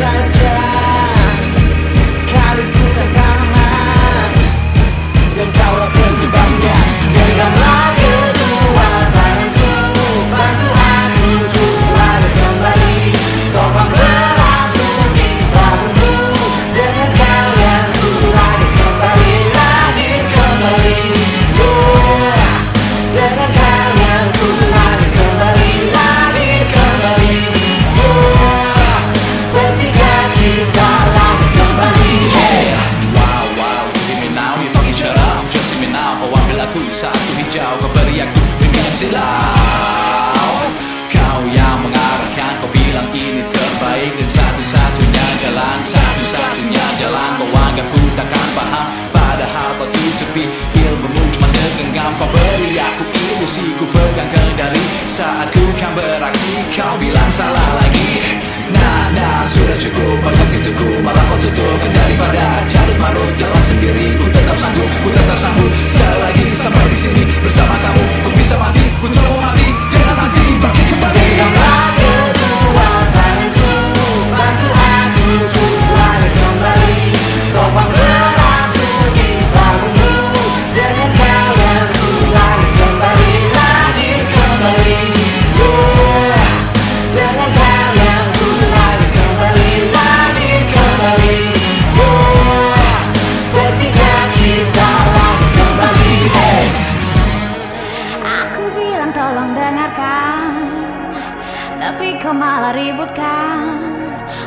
I'm sorry. Ku hijau Kau beri aku dengan silau. Kau yang mengarahkan, kau bilang ini terbaik. Dan satu-satunya jalan, satu-satunya jalan. Kau anggap ku takkan paham Padahal kau tutupi ilmumu. Cuma segenggam Kau beri aku ilusi, ku pegang kendali Saat ku kan beraksi, kau bilang salah lagi. Nah, nah, sudah cukup. Banyak pintuku, malah kau tutup? Daripada carut marut, Bilang tolong dengarkan. Tapi kau malah ributkan.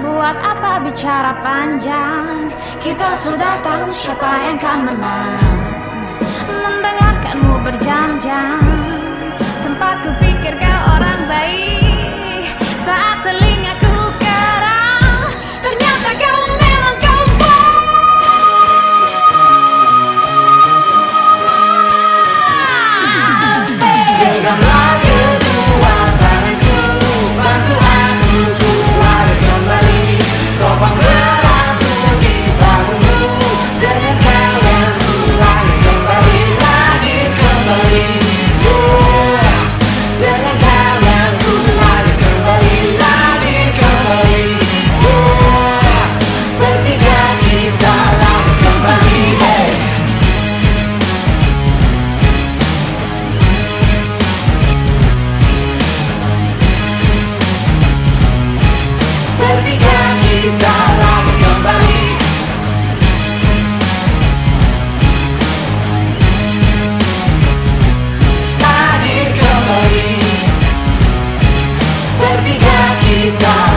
Buat apa bicara panjang? Kita sudah tahu siapa yang kan menang. Mendengarkanmu berjam-jam die.